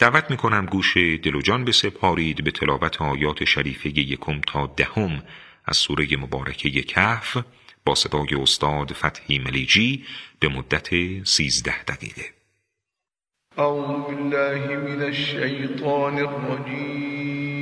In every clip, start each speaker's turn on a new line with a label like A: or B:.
A: دعوت می‌کنم گوش دل و جان بسپارید به تلاوت آیات شریفه یکم تا دهم از سوره مبارکه کهف با صدای استاد فتحی ملیجی به مدت سیزده دقیقه.
B: اعوذ بالله من الشیطان الرجیم.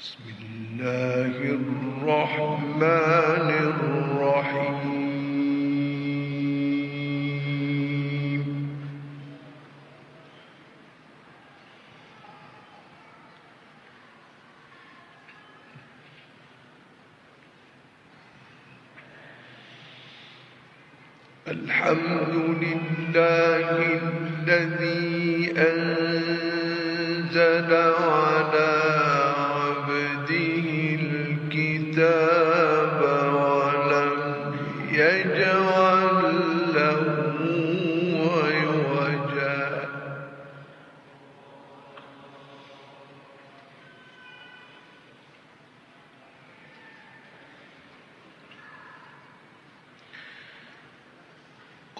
B: بسم الله الرحمن الرحیم الحمد لله الذي أنزل على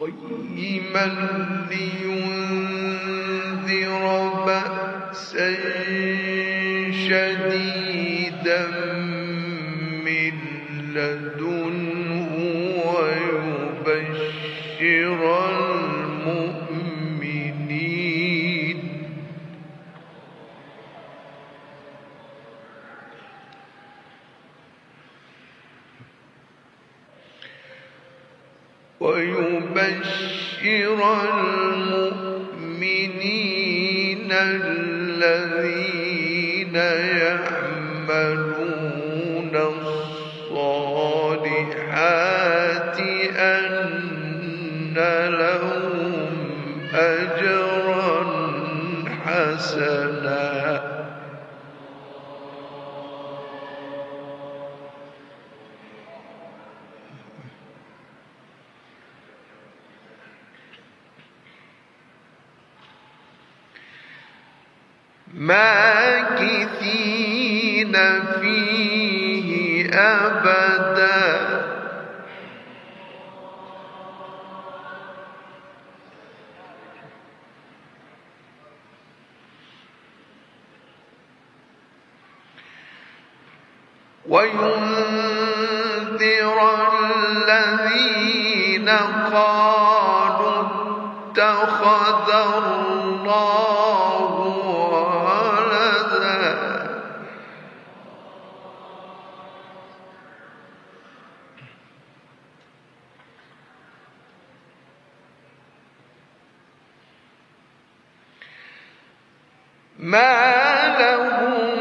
B: قيما لينذر ويبشر المؤمنين الذين يعملون الصالحات أن لهم أجرا حسنا. ماكثين فيه أبدا. وينذر ما لهم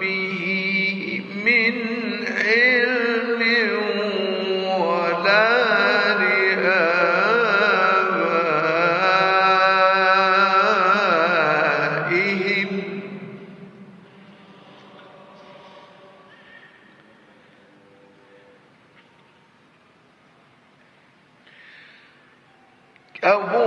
B: به من علم ولا لآبائهم. كبرت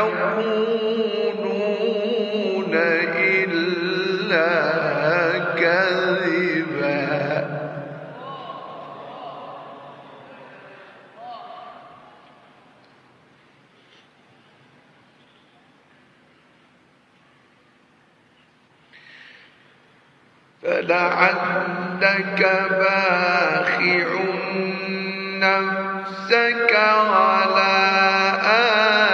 B: يقولون إلا كذبا. فلعلك باخع نفسك على آثارهم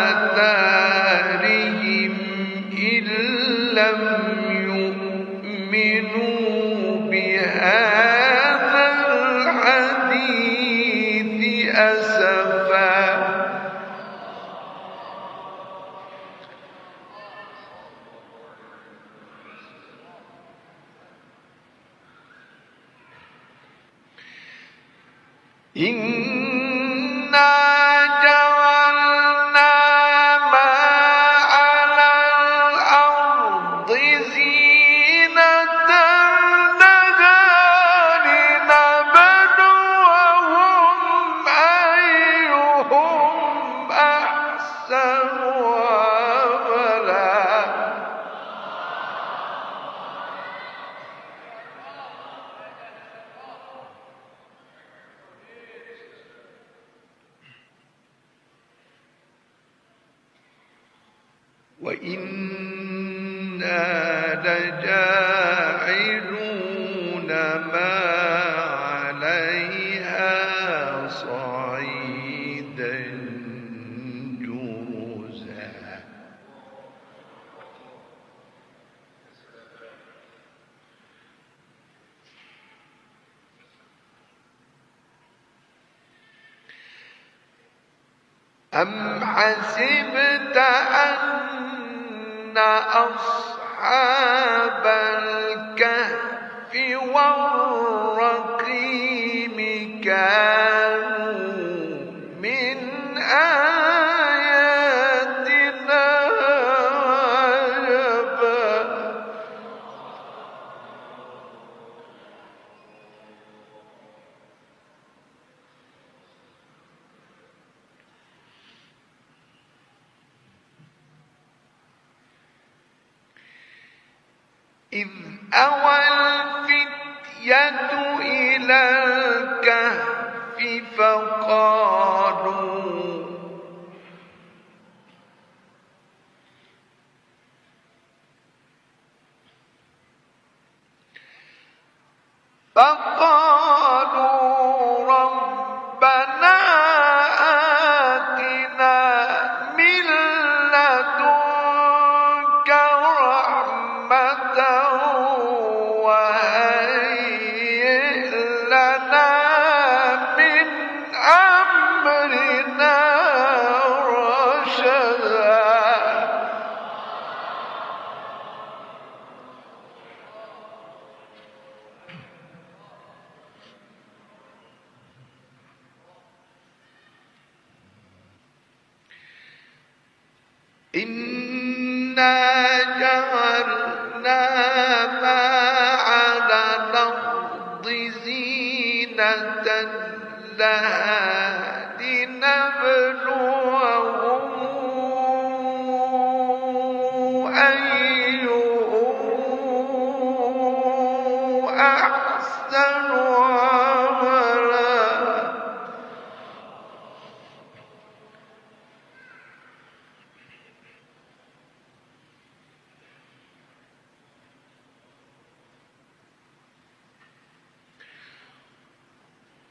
B: إنا وإنا لجاعلون ما عليها صعيدا أم حسبت أن أصحاب الكهف والرقيم كانوا أوى الفتية إلى الكهف فقالوا فقالوا إنا جعلنا ما على الأرض زينة لها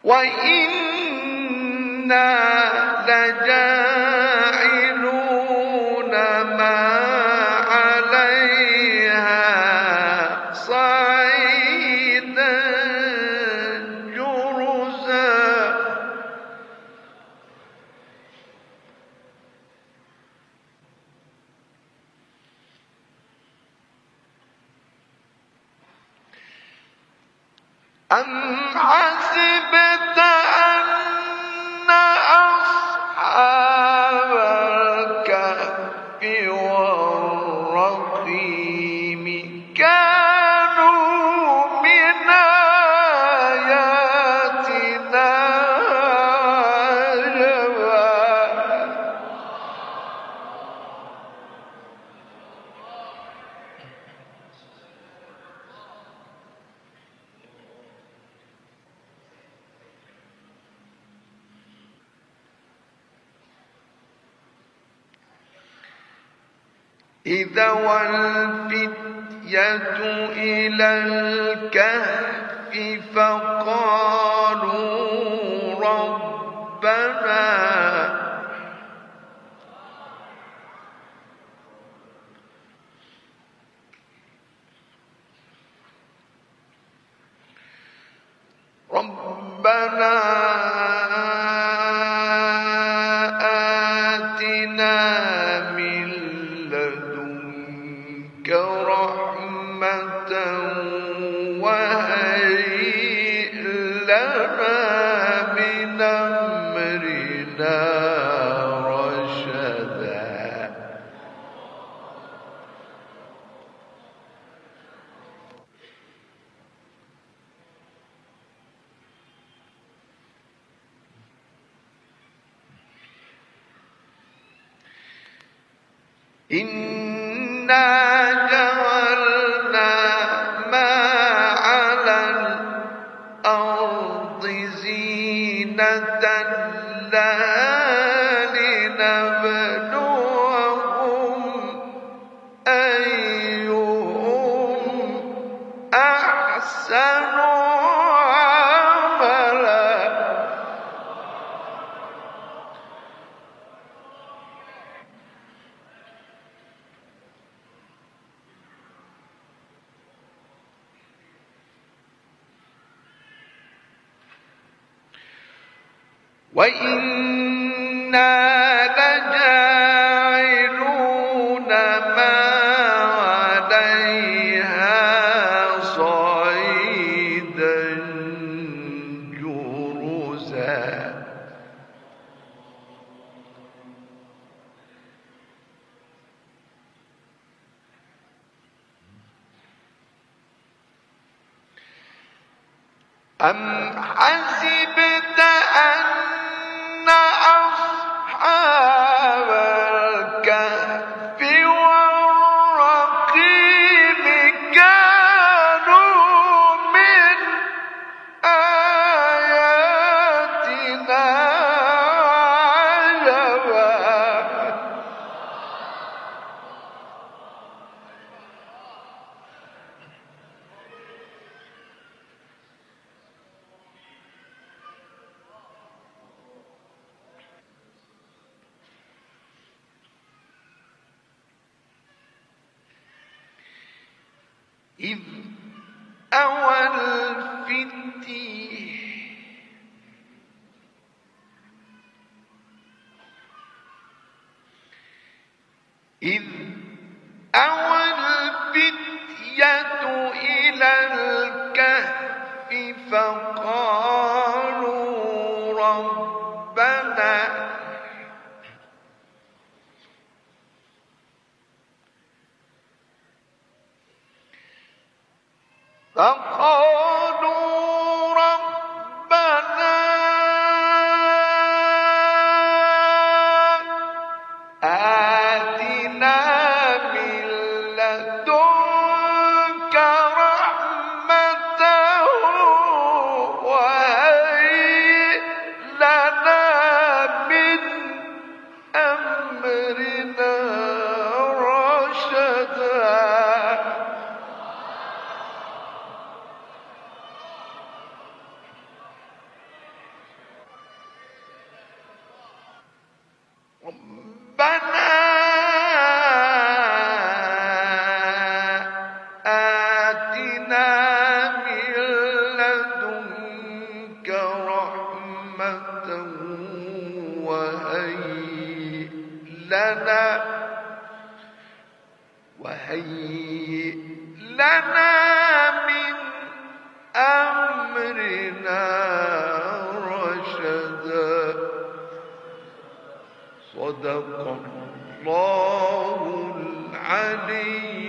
B: وإنا لجاعلون ما عليها صعيدا جرزا أم إذا والفتية إلى الكهف فقالوا ربنا ربنا إنا وإنا لجاعلون ما عليها صعيدا جرزا أم حسبت أن إذ أوى إذ لنا وهيئ لنا من أمرنا رشدا. صدق الله العلي